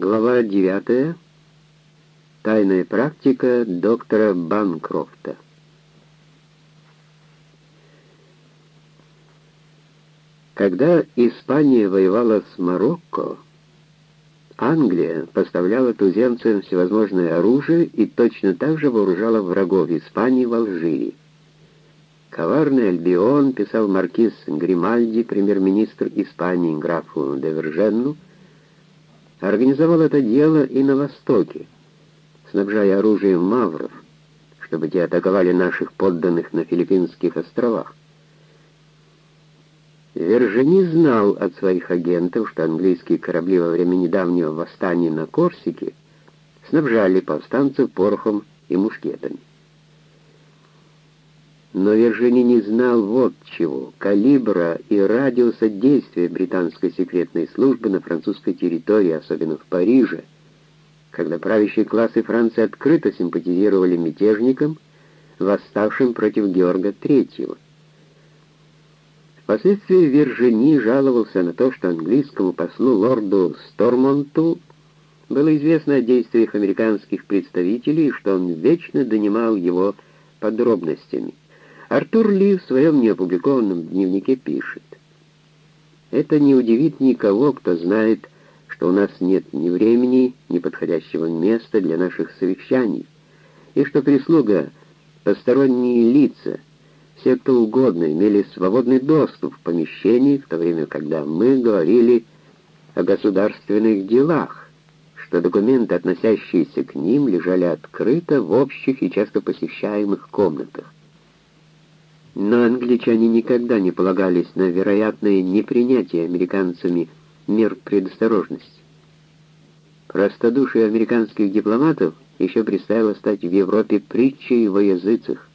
Глава 9. Тайная практика доктора Банкрофта. Когда Испания воевала с Марокко, Англия поставляла туземцам всевозможное оружие и точно так же вооружала врагов Испании в Алжире. Коварный Альбион, писал маркиз Гримальди, премьер-министр Испании графу де Верженну, организовал это дело и на Востоке, снабжая оружием мавров, чтобы те атаковали наших подданных на Филиппинских островах. Вержени знал от своих агентов, что английские корабли во время недавнего восстания на Корсике снабжали повстанцев порохом и мушкетами. Но Вержини не знал вот чего — калибра и радиуса действия британской секретной службы на французской территории, особенно в Париже, когда правящие классы Франции открыто симпатизировали мятежникам, восставшим против Георга III. Впоследствии Вержини жаловался на то, что английскому послу лорду Стормонту было известно о действиях американских представителей что он вечно донимал его подробностями. Артур Ли в своем неопубликованном дневнике пишет, «Это не удивит никого, кто знает, что у нас нет ни времени, ни подходящего места для наших совещаний, и что прислуга, посторонние лица, все кто угодно имели свободный доступ в помещении, в то время, когда мы говорили о государственных делах, что документы, относящиеся к ним, лежали открыто в общих и часто посещаемых комнатах. Но англичане никогда не полагались на вероятное непринятие американцами мер предосторожности. Простодушие американских дипломатов еще предстояло стать в Европе притчей во языцах.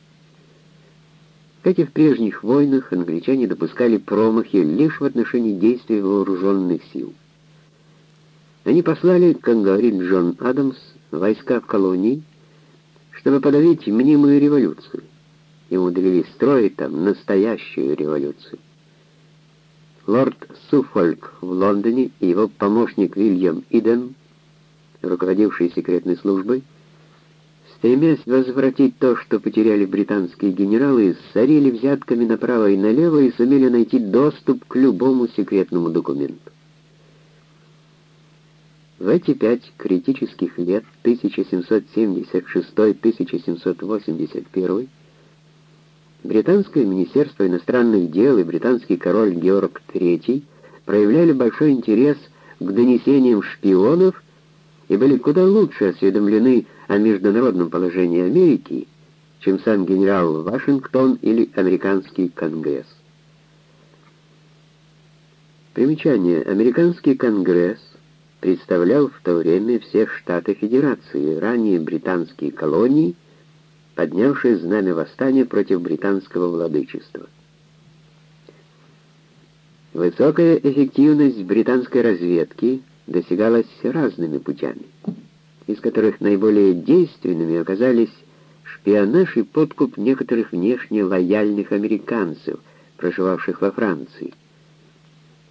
Как и в прежних войнах, англичане допускали промахи лишь в отношении действий вооруженных сил. Они послали, как говорит Джон Адамс, войска в колонии, чтобы подавить мнимую революцию умудрились строить там настоящую революцию. Лорд Суффолк в Лондоне и его помощник Вильям Иден, руководивший секретной службой, стремясь возвратить то, что потеряли британские генералы, сорили взятками направо и налево и сумели найти доступ к любому секретному документу. В эти пять критических лет 1776-1781 Британское министерство иностранных дел и британский король Георг III проявляли большой интерес к донесениям шпионов и были куда лучше осведомлены о международном положении Америки, чем сам генерал Вашингтон или американский конгресс. Примечание. Американский конгресс представлял в то время все штаты Федерации, ранее британские колонии поднявшие знамя восстания против британского владычества. Высокая эффективность британской разведки достигалась разными путями, из которых наиболее действенными оказались шпионаж и подкуп некоторых внешне лояльных американцев, проживавших во Франции.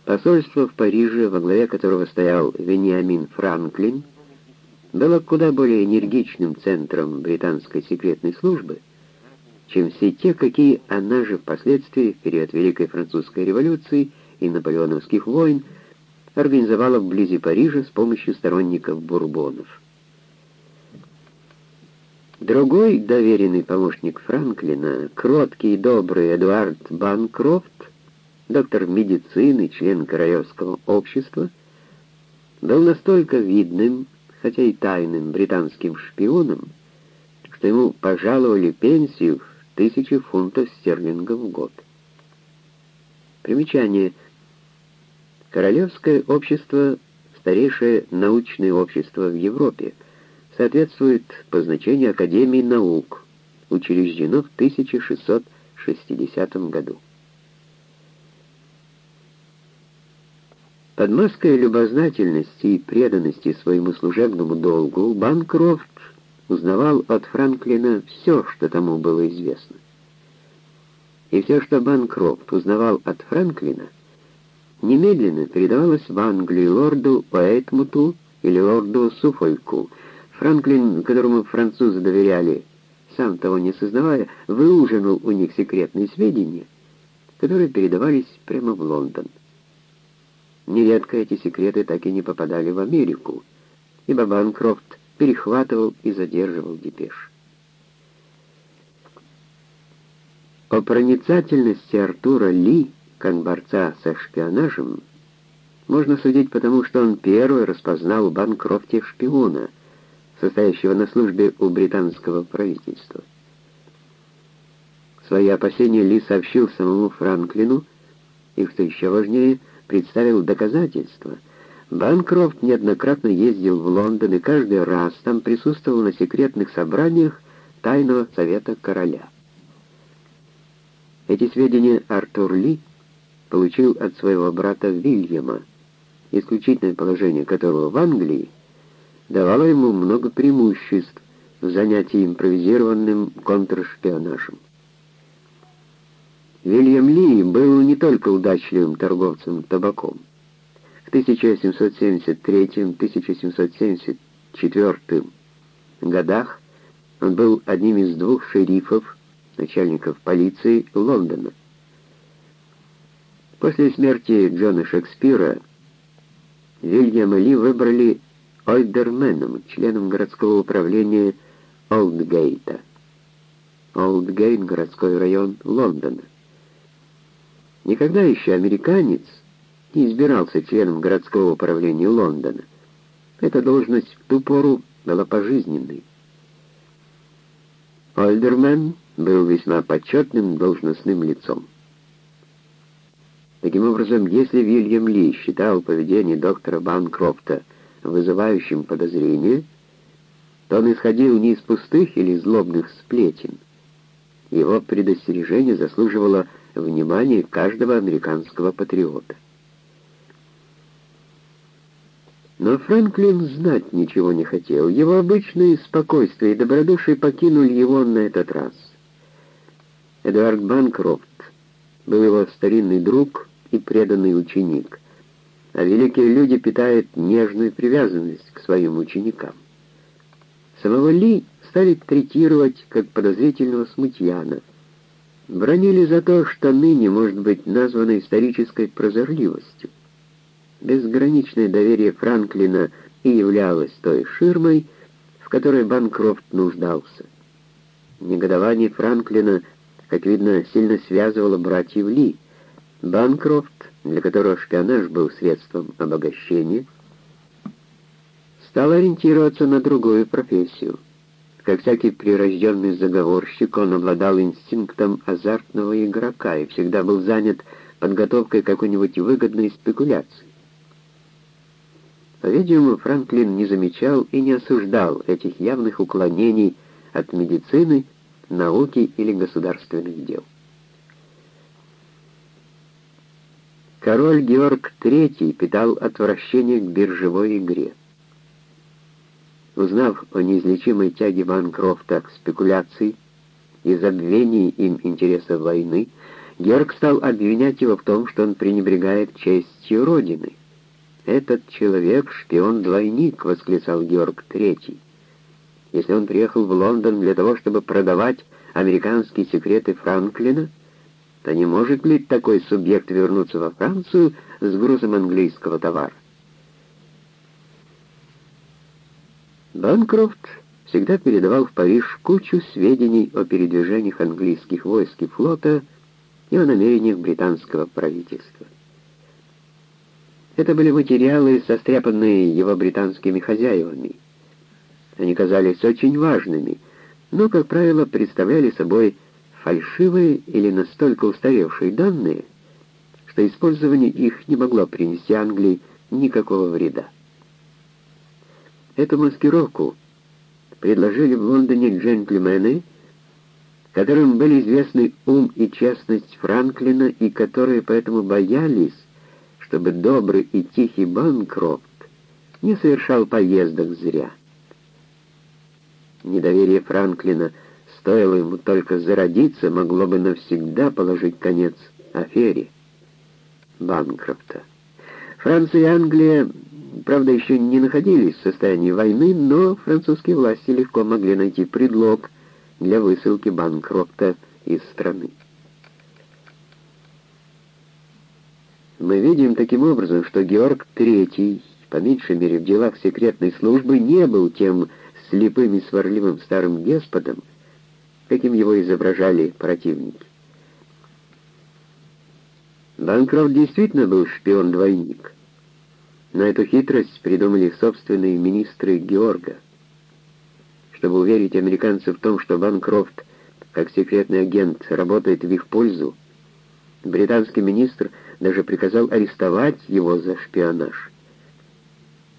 Посольство в Париже, во главе которого стоял Вениамин Франклин, было куда более энергичным центром британской секретной службы, чем все те, какие она же впоследствии, в период Великой Французской революции и наполеоновских войн, организовала вблизи Парижа с помощью сторонников бурбонов. Другой доверенный помощник Франклина, кроткий и добрый Эдуард Банкрофт, доктор медицины, член Королевского общества, был настолько видным хотя и тайным британским шпионом, что ему пожаловали пенсию в тысячи фунтов стерлингов в год. Примечание. Королевское общество — старейшее научное общество в Европе, соответствует по значению Академии наук, учреждено в 1660 году. Под любознательности и преданности своему служебному долгу Банкрофт узнавал от Франклина все, что тому было известно. И все, что Банкрофт узнавал от Франклина, немедленно передавалось в Англию лорду Уэйтмуту или лорду Суфольку. Франклин, которому французы доверяли, сам того не сознавая, выужинал у них секретные сведения, которые передавались прямо в Лондон. Нередко эти секреты так и не попадали в Америку, ибо Банкрофт перехватывал и задерживал депеш. О проницательности Артура Ли, как со шпионажем, можно судить потому, что он первый распознал в Банкрофте шпиона, состоящего на службе у британского правительства. Свои опасения Ли сообщил самому Франклину, и, что еще важнее, представил доказательства. Банкрофт неоднократно ездил в Лондон и каждый раз там присутствовал на секретных собраниях Тайного Совета Короля. Эти сведения Артур Ли получил от своего брата Вильяма, исключительное положение которого в Англии давало ему много преимуществ в занятии импровизированным контршпионажем. Вильям Ли был не только удачливым торговцем табаком. В 1773-1774 годах он был одним из двух шерифов, начальников полиции Лондона. После смерти Джона Шекспира Вильяма Ли выбрали Ольдерменом, членом городского управления Олдгейта. Олдгейт — городской район Лондона. Никогда еще американец не избирался членом городского управления Лондона. Эта должность в ту пору была пожизненной. Ольдермен был весьма почетным должностным лицом. Таким образом, если Вильям Ли считал поведение доктора Банкрофта вызывающим подозрения, то он исходил не из пустых или злобных сплетен. Его предостережение заслуживало внимание каждого американского патриота. Но Фрэнклин знать ничего не хотел. Его обычное спокойствие и добродушие покинули его на этот раз. Эдуард Банкрофт был его старинный друг и преданный ученик, а великие люди питают нежную привязанность к своим ученикам. Самого Ли стали третировать как подозрительного смутьяна — бронили за то, что ныне может быть названо исторической прозорливостью. Безграничное доверие Франклина и являлось той ширмой, в которой Банкрофт нуждался. Негодование Франклина, как видно, сильно связывало братьев Ли. Банкрофт, для которого шпионаж был средством обогащения, стал ориентироваться на другую профессию — как всякий прирожденный заговорщик, он обладал инстинктом азартного игрока и всегда был занят подготовкой какой-нибудь выгодной спекуляции. По-видимому, Франклин не замечал и не осуждал этих явных уклонений от медицины, науки или государственных дел. Король Георг III питал отвращение к биржевой игре. Узнав о неизлечимой тяге Банкрофта к спекуляции и забвении им интереса войны, Георг стал обвинять его в том, что он пренебрегает честью Родины. «Этот человек — шпион-двойник», — восклицал Георг III. «Если он приехал в Лондон для того, чтобы продавать американские секреты Франклина, то не может ли такой субъект вернуться во Францию с грузом английского товара? Банкрофт всегда передавал в Париж кучу сведений о передвижениях английских войск и флота и о намерениях британского правительства. Это были материалы, состряпанные его британскими хозяевами. Они казались очень важными, но, как правило, представляли собой фальшивые или настолько устаревшие данные, что использование их не могло принести Англии никакого вреда. Эту маскировку предложили в Лондоне джентльмены, которым были известны ум и честность Франклина и которые поэтому боялись, чтобы добрый и тихий Банкрофт не совершал поездок зря. Недоверие Франклина, стоило ему только зародиться, могло бы навсегда положить конец афере Банкрофта. Франция и Англия правда, еще не находились в состоянии войны, но французские власти легко могли найти предлог для высылки Банкрофта из страны. Мы видим таким образом, что Георг III, по меньшей мере в делах секретной службы, не был тем слепым и сварливым старым деспотом, каким его изображали противники. Банкрофт действительно был шпион-двойник, но эту хитрость придумали собственные министры Георга. Чтобы уверить американцев в том, что Банкрофт, как секретный агент, работает в их пользу, британский министр даже приказал арестовать его за шпионаж.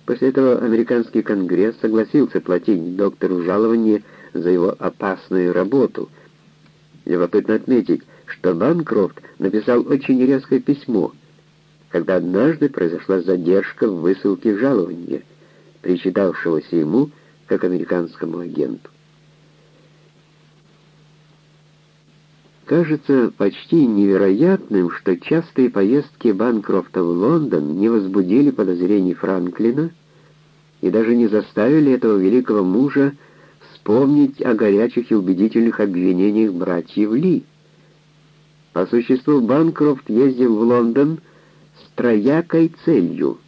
После этого американский конгресс согласился платить доктору жалование за его опасную работу. Любопытно отметить, что Банкрофт написал очень резкое письмо, когда однажды произошла задержка в высылке жалования, причитавшегося ему как американскому агенту. Кажется почти невероятным, что частые поездки Банкрофта в Лондон не возбудили подозрений Франклина и даже не заставили этого великого мужа вспомнить о горячих и убедительных обвинениях братьев Ли. По существу Банкрофт ездил в Лондон троякой целью.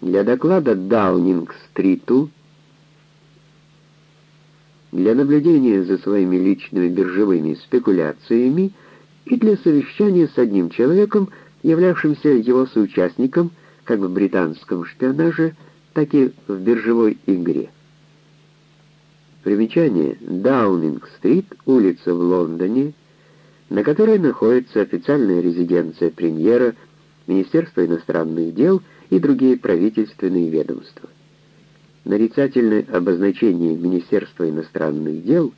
Для доклада Даунинг-стриту для наблюдения за своими личными биржевыми спекуляциями и для совещания с одним человеком, являвшимся его соучастником как в британском шпионаже, так и в биржевой игре. Примечание. Даунинг-стрит, улица в Лондоне, на которой находится официальная резиденция премьера, Министерство иностранных дел и другие правительственные ведомства нарицательное обозначение Министерства иностранных дел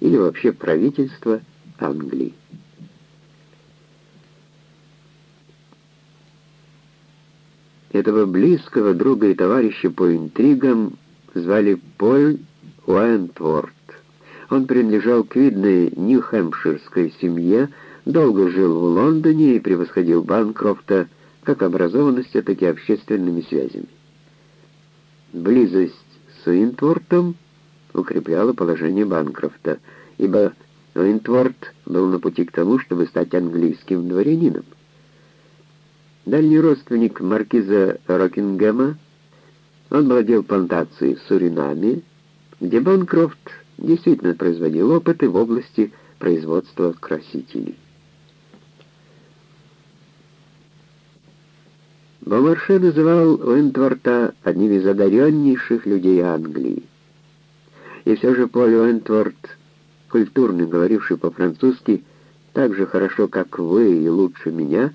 или вообще правительства Англии. Этого близкого друга и товарища по интригам звали Поль Уэнтворт. Он принадлежал к видной нью-хэмпширской семье, долго жил в Лондоне и превосходил Банкрофта как образованностью, так и общественными связями. Близость с Уинтвортом укрепляла положение Банкрофта, ибо Уинтворт был на пути к тому, чтобы стать английским дворянином. Дальний родственник маркиза Рокингема, он владел плантацией в Суринаме, где Банкрофт действительно производил опыты в области производства красителей. Бомарше называл Уэнтворта одним из одареннейших людей Англии. И все же Поль Уэнтворт, культурный, говоривший по-французски, так же хорошо, как вы и лучше меня,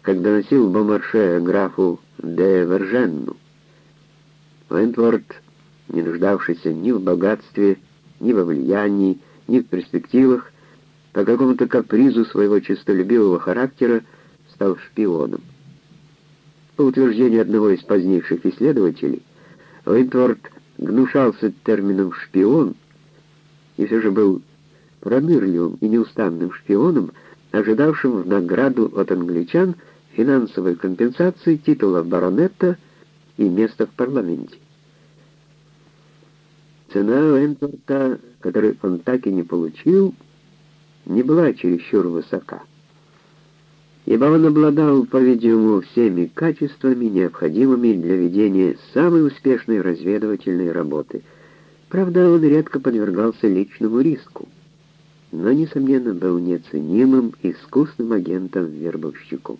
когда носил Бомарше графу де Верженну. Уэнтворт, не нуждавшийся ни в богатстве, ни во влиянии, ни в перспективах, по какому-то капризу своего честолюбивого характера стал шпионом. По утверждению одного из позднейших исследователей, Уинтворд гнушался термином «шпион» и все же был пронырливым и неустанным шпионом, ожидавшим в награду от англичан финансовой компенсации титула баронета и места в парламенте. Цена Уэнтворта, которую он так и не получил, не была чересчур высока ибо он обладал, по-видимому, всеми качествами, необходимыми для ведения самой успешной разведывательной работы. Правда, он редко подвергался личному риску, но, несомненно, был неоценимым искусным агентом-вербовщиком.